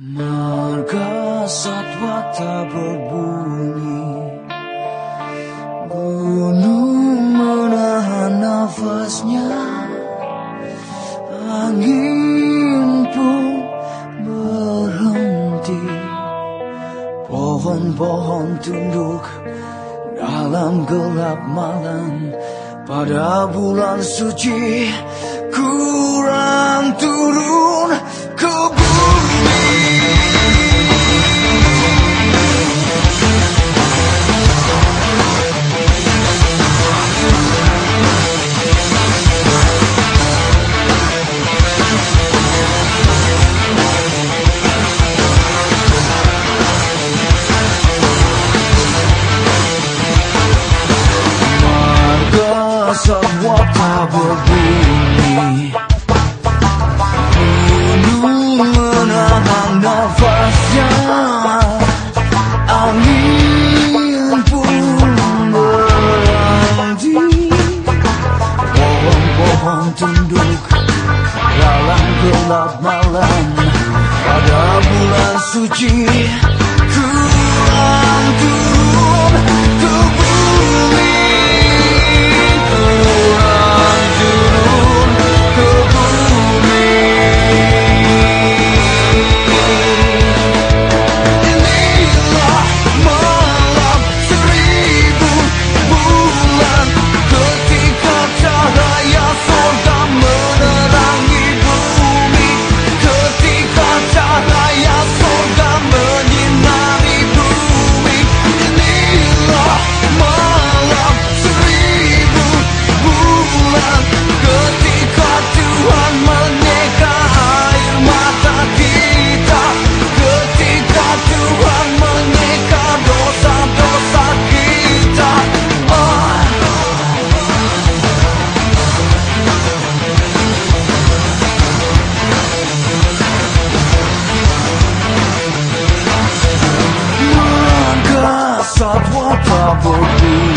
Marga satwa tak berbunyi Gunung menahan nafasnya. Angin pun berhenti. Pohon-pohon tunduk dalam gelap malam. Pada bulan suci kurang turun ke bumi Marga semua tak nafasnya Angin pun berhenti Pohon-pohon tunduk dalam gelap malam. Pada bulan suci tak berbunyi